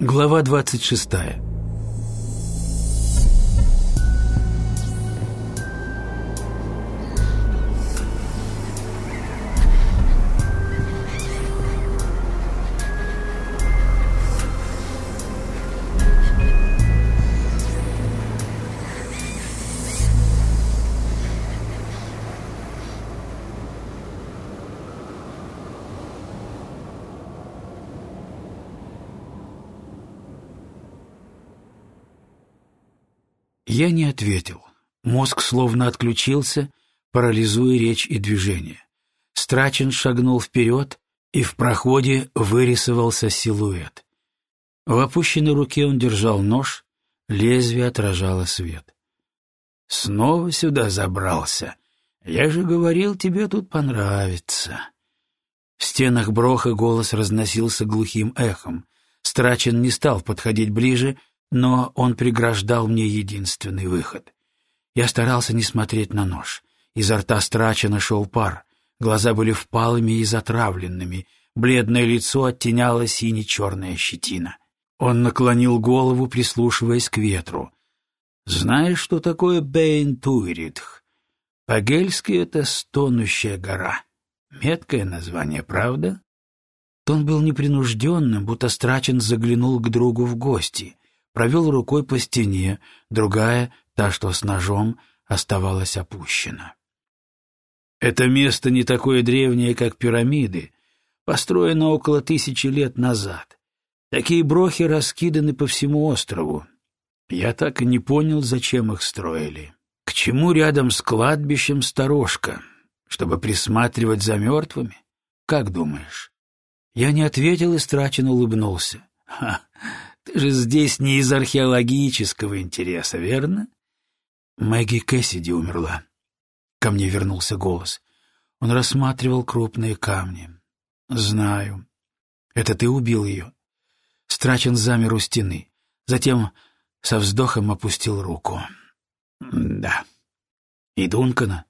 Глава 26 Я не ответил. Мозг словно отключился, парализуя речь и движение. Страчен шагнул вперед, и в проходе вырисовался силуэт. В опущенной руке он держал нож, лезвие отражало свет. «Снова сюда забрался. Я же говорил, тебе тут понравится». В стенах броха голос разносился глухим эхом. Страчен не стал подходить ближе, но он преграждал мне единственный выход. Я старался не смотреть на нож. Изо рта страча шел пар, глаза были впалыми и затравленными, бледное лицо оттеняло сине-черная щетина. Он наклонил голову, прислушиваясь к ветру. «Знаешь, что такое Бейн-Туиритх? По-гельски это «стонущая гора». Меткое название, правда?» Тон был непринужденным, будто Страчен заглянул к другу в гости провел рукой по стене, другая, та, что с ножом, оставалась опущена. Это место не такое древнее, как пирамиды, построено около тысячи лет назад. Такие брохи раскиданы по всему острову. Я так и не понял, зачем их строили. К чему рядом с кладбищем сторожка? Чтобы присматривать за мертвыми? Как думаешь? Я не ответил и страченно улыбнулся. Ха, ты же здесь не из археологического интереса, верно? Мэгги Кэссиди умерла. Ко мне вернулся голос. Он рассматривал крупные камни. Знаю. Это ты убил ее. Страчен замер у стены. Затем со вздохом опустил руку. Да. И Дункана,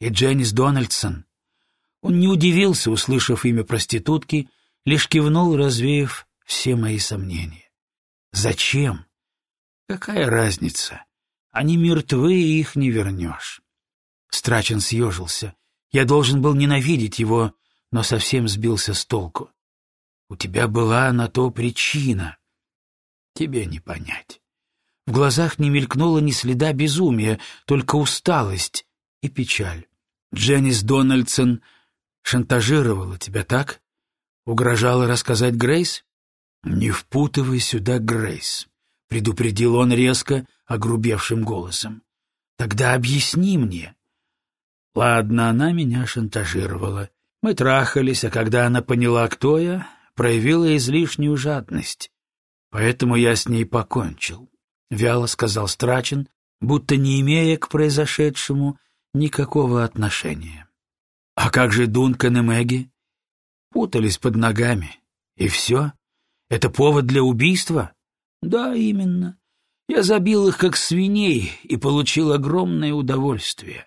и Дженнис Дональдсон. Он не удивился, услышав имя проститутки, лишь кивнул, развеяв все мои сомнения. Зачем? Какая разница? Они мертвы, и их не вернешь. Страчен съежился. Я должен был ненавидеть его, но совсем сбился с толку. У тебя была на то причина. Тебе не понять. В глазах не мелькнуло ни следа безумия, только усталость и печаль. Дженнис Дональдсон шантажировала тебя, так? Угрожала рассказать Грейс? «Не впутывай сюда Грейс», — предупредил он резко, огрубевшим голосом. «Тогда объясни мне». Ладно, она меня шантажировала. Мы трахались, а когда она поняла, кто я, проявила излишнюю жадность. Поэтому я с ней покончил. Вяло сказал Страчен, будто не имея к произошедшему никакого отношения. А как же Дункан и Мэгги? Путались под ногами. И все? Это повод для убийства? Да, именно. Я забил их как свиней и получил огромное удовольствие,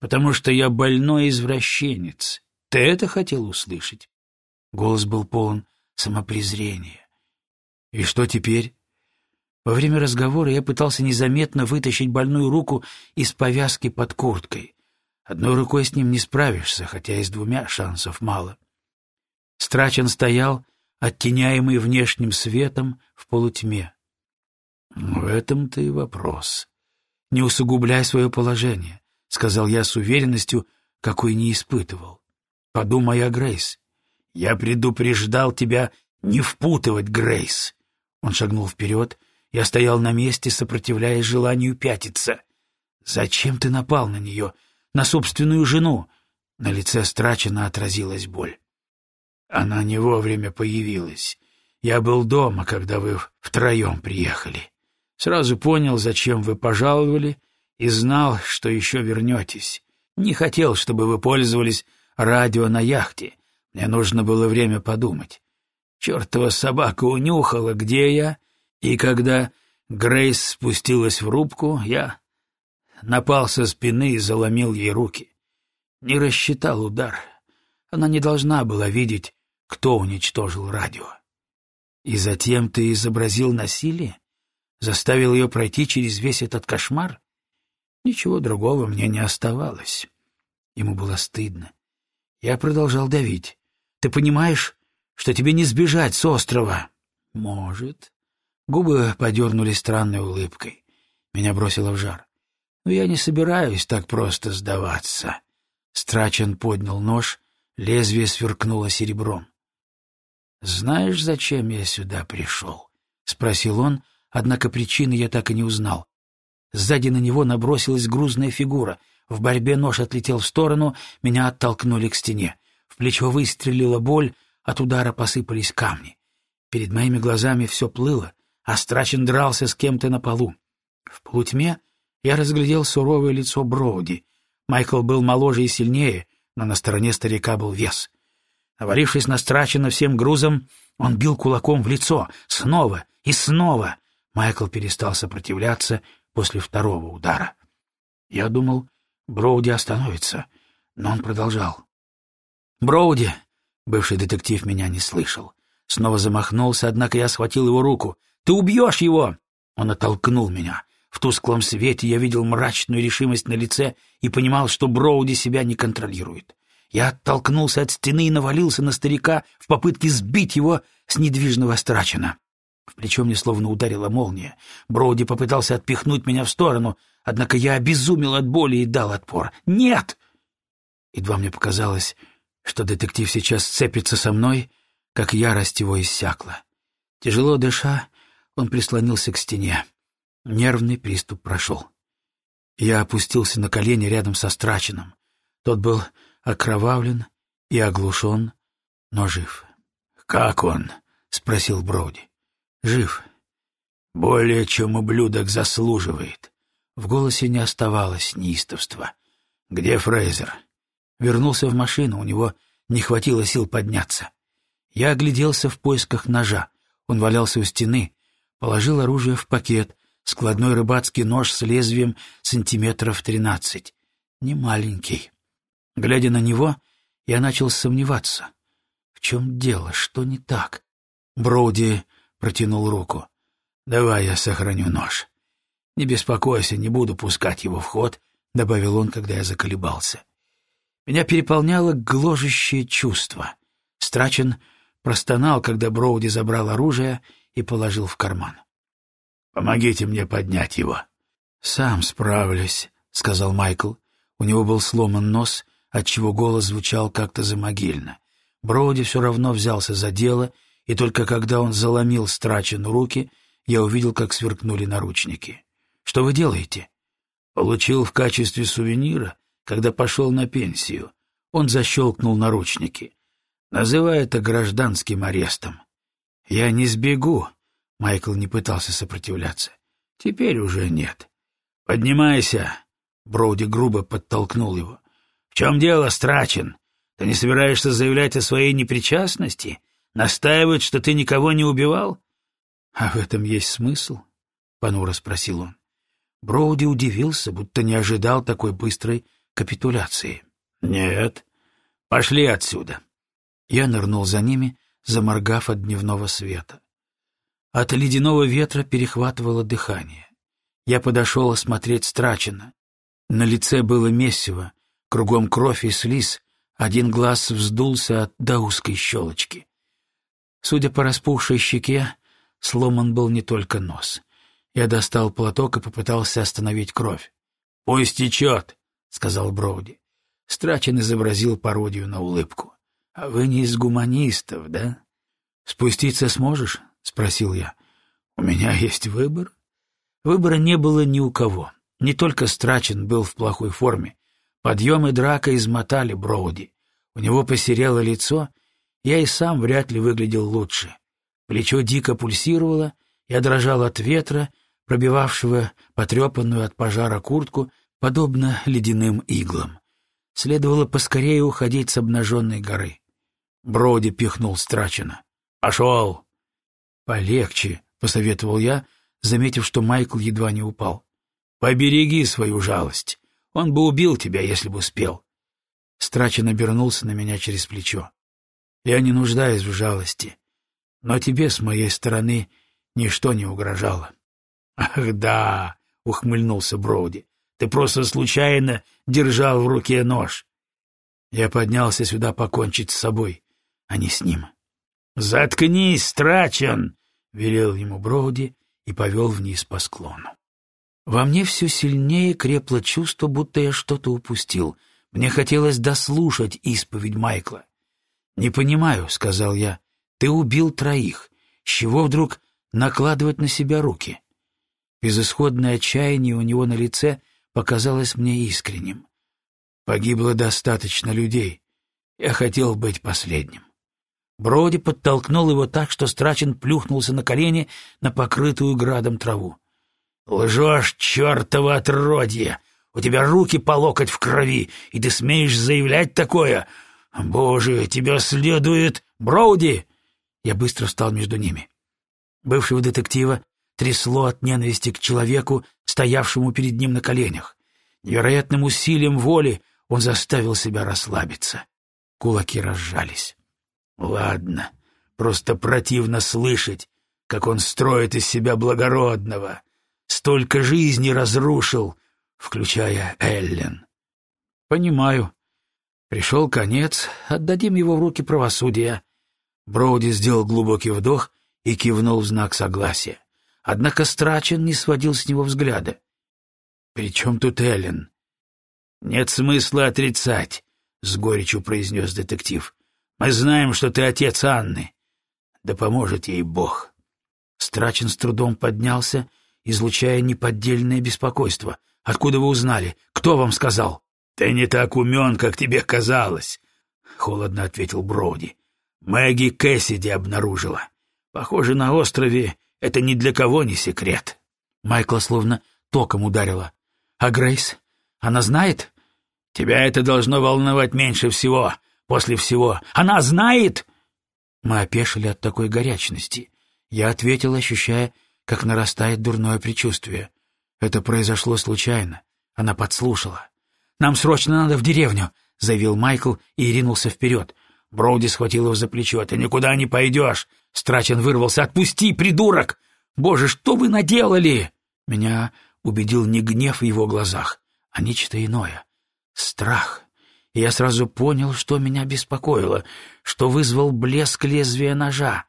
потому что я больной извращенец. Ты это хотел услышать? Голос был полон самопрезрения. И что теперь? Во время разговора я пытался незаметно вытащить больную руку из повязки под курткой. Одной рукой с ним не справишься, хотя и с двумя шансов мало. Страчен стоял, оттеняемый внешним светом в полутьме. «В этом-то и вопрос. Не усугубляй свое положение», — сказал я с уверенностью, какой не испытывал. «Подумай о Грейс. Я предупреждал тебя не впутывать Грейс». Он шагнул вперед. Я стоял на месте, сопротивляясь желанию пятиться. «Зачем ты напал на нее? На собственную жену?» На лице Страчена отразилась боль. Она не вовремя появилась. Я был дома, когда вы втроем приехали. Сразу понял, зачем вы пожаловали, и знал, что еще вернетесь. Не хотел, чтобы вы пользовались радио на яхте. Мне нужно было время подумать. Чертова собака унюхала, где я, и когда Грейс спустилась в рубку, я напал со спины и заломил ей руки. Не рассчитал удар. Она не должна была видеть, кто уничтожил радио. И затем ты изобразил насилие? Заставил ее пройти через весь этот кошмар? Ничего другого мне не оставалось. Ему было стыдно. Я продолжал давить. Ты понимаешь, что тебе не сбежать с острова? Может. Губы подернули странной улыбкой. Меня бросило в жар. Но я не собираюсь так просто сдаваться. Страчен поднял нож, лезвие сверкнуло серебром. «Знаешь, зачем я сюда пришел?» — спросил он, однако причины я так и не узнал. Сзади на него набросилась грузная фигура. В борьбе нож отлетел в сторону, меня оттолкнули к стене. В плечо выстрелила боль, от удара посыпались камни. Перед моими глазами все плыло, а Страчен дрался с кем-то на полу. В полутьме я разглядел суровое лицо Броуди. Майкл был моложе и сильнее, но на стороне старика был вес. Навалившись на Страчена всем грузом, он бил кулаком в лицо, снова и снова. Майкл перестал сопротивляться после второго удара. Я думал, Броуди остановится, но он продолжал. «Броуди!» — бывший детектив меня не слышал. Снова замахнулся, однако я схватил его руку. «Ты убьешь его!» Он оттолкнул меня. В тусклом свете я видел мрачную решимость на лице и понимал, что Броуди себя не контролирует. Я оттолкнулся от стены и навалился на старика в попытке сбить его с недвижного страчена. В плечо мне словно ударила молния. Броуди попытался отпихнуть меня в сторону, однако я обезумел от боли и дал отпор. «Нет!» Едва мне показалось, что детектив сейчас сцепится со мной, как ярость его иссякла. Тяжело дыша, он прислонился к стене. Нервный приступ прошел. Я опустился на колени рядом со Страченом. Тот был окровавлен и оглушен, но жив. «Как он?» — спросил Броуди. «Жив. Более чем ублюдок заслуживает». В голосе не оставалось неистовства. «Где Фрейзер?» Вернулся в машину, у него не хватило сил подняться. Я огляделся в поисках ножа. Он валялся у стены, положил оружие в пакет, складной рыбацкий нож с лезвием сантиметров тринадцать. Не маленький. Глядя на него, я начал сомневаться. В чем дело? Что не так? Броуди протянул руку. «Давай я сохраню нож. Не беспокойся, не буду пускать его в ход», — добавил он, когда я заколебался. Меня переполняло гложущее чувство. Страчен простонал, когда Броуди забрал оружие и положил в карман. «Помогите мне поднять его». «Сам справлюсь», — сказал Майкл. У него был сломан нос, отчего голос звучал как-то замогильно. Броуди все равно взялся за дело, и только когда он заломил страчену руки, я увидел, как сверкнули наручники. «Что вы делаете?» «Получил в качестве сувенира, когда пошел на пенсию». Он защелкнул наручники. «Называй это гражданским арестом». «Я не сбегу», Майкл не пытался сопротивляться. «Теперь уже нет». «Поднимайся!» Броуди грубо подтолкнул его. «В чем дело, Страчен? Ты не собираешься заявлять о своей непричастности? Настаивать, что ты никого не убивал?» «А в этом есть смысл?» — понуро спросил он. Броуди удивился, будто не ожидал такой быстрой капитуляции. «Нет. Пошли отсюда». Я нырнул за ними, заморгав от дневного света. От ледяного ветра перехватывало дыхание. Я подошел осмотреть Страчина. На лице было месиво, кругом кровь и слиз, один глаз вздулся от до узкой щелочки. Судя по распухшей щеке, сломан был не только нос. Я достал платок и попытался остановить кровь. «Пусть течет», — сказал Броуди. Страчин изобразил пародию на улыбку. «А вы не из гуманистов, да? Спуститься сможешь?» — спросил я. «У меня есть выбор?» Выбора не было ни у кого. Не только Страчен был в плохой форме. Подъем и драка измотали Броуди. У него посерело лицо, я и сам вряд ли выглядел лучше. Плечо дико пульсировало, я дрожал от ветра, пробивавшего потрепанную от пожара куртку, подобно ледяным иглам. Следовало поскорее уходить с обнаженной горы. Броуди пихнул Страчена. «Пошел!» «Полегче», — посоветовал я, заметив, что Майкл едва не упал. «Побереги свою жалость. Он бы убил тебя, если бы успел». Страчен обернулся на меня через плечо. «Я не нуждаюсь в жалости. Но тебе с моей стороны ничто не угрожало. — Ах да, — ухмыльнулся Броуди, — ты просто случайно держал в руке нож. Я поднялся сюда покончить с собой, а не с ним. — Заткнись, страчен! — велел ему Броуди и повел вниз по склону. Во мне все сильнее крепло чувство, будто я что-то упустил. Мне хотелось дослушать исповедь Майкла. «Не понимаю», — сказал я, — «ты убил троих. С чего вдруг накладывать на себя руки?» Безысходное отчаяние у него на лице показалось мне искренним. Погибло достаточно людей. Я хотел быть последним. Броди подтолкнул его так, что Страчин плюхнулся на колени на покрытую градом траву. «Лжешь, чертово отродье! У тебя руки по локоть в крови, и ты смеешь заявлять такое? Боже, тебя следует... Броуди!» Я быстро встал между ними. Бывшего детектива трясло от ненависти к человеку, стоявшему перед ним на коленях. Невероятным усилием воли он заставил себя расслабиться. Кулаки разжались. «Ладно, просто противно слышать, как он строит из себя благородного столько жизней разрушил, включая Эллен. Понимаю. Пришел конец, отдадим его в руки правосудия. Броуди сделал глубокий вдох и кивнул в знак согласия. Однако Страчен не сводил с него взгляда. «При чем тут Эллен?» «Нет смысла отрицать», — с горечью произнес детектив. «Мы знаем, что ты отец Анны. Да поможет ей Бог». Страчен с трудом поднялся излучая неподдельное беспокойство. «Откуда вы узнали? Кто вам сказал?» «Ты не так умен, как тебе казалось», — холодно ответил Броуди. «Мэгги Кэссиди обнаружила. Похоже, на острове это ни для кого не секрет». Майкла словно током ударила. «А Грейс? Она знает?» «Тебя это должно волновать меньше всего, после всего. Она знает!» Мы опешили от такой горячности. Я ответил, ощущая как нарастает дурное предчувствие. Это произошло случайно. Она подслушала. «Нам срочно надо в деревню», — заявил Майкл и ринулся вперед. Броуди схватил его за плечо. «Ты никуда не пойдешь!» Страчен вырвался. «Отпусти, придурок! Боже, что вы наделали?» Меня убедил не гнев в его глазах, а нечто иное. Страх. И я сразу понял, что меня беспокоило, что вызвал блеск лезвия ножа.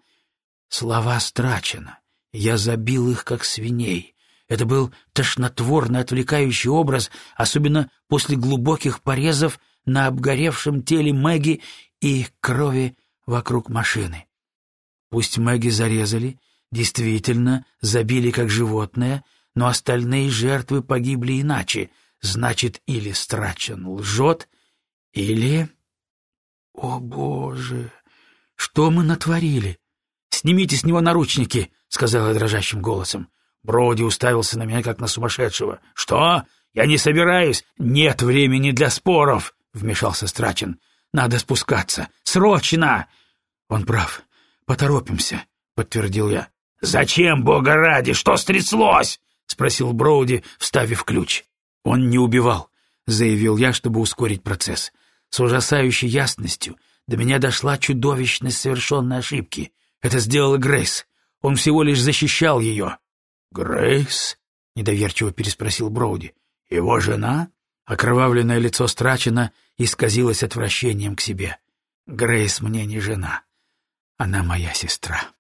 Слова Страчена. Я забил их, как свиней. Это был тошнотворно отвлекающий образ, особенно после глубоких порезов на обгоревшем теле Мэгги и крови вокруг машины. Пусть Мэгги зарезали, действительно забили как животное, но остальные жертвы погибли иначе. Значит, или Страчен лжет, или... О, Боже! Что мы натворили? Снимите с него наручники! — сказала дрожащим голосом. Броуди уставился на меня, как на сумасшедшего. «Что? Я не собираюсь. Нет времени для споров!» — вмешался Страчин. «Надо спускаться. Срочно!» «Он прав. Поторопимся», — подтвердил я. «Зачем, бога ради? Что стряслось?» — спросил Броуди, вставив ключ. «Он не убивал», — заявил я, чтобы ускорить процесс. С ужасающей ясностью до меня дошла чудовищность совершенной ошибки. Это сделала Грейс. Он всего лишь защищал ее. «Грейс?» — недоверчиво переспросил Броуди. «Его жена?» Окровавленное лицо Страчена исказилось отвращением к себе. «Грейс мне не жена. Она моя сестра».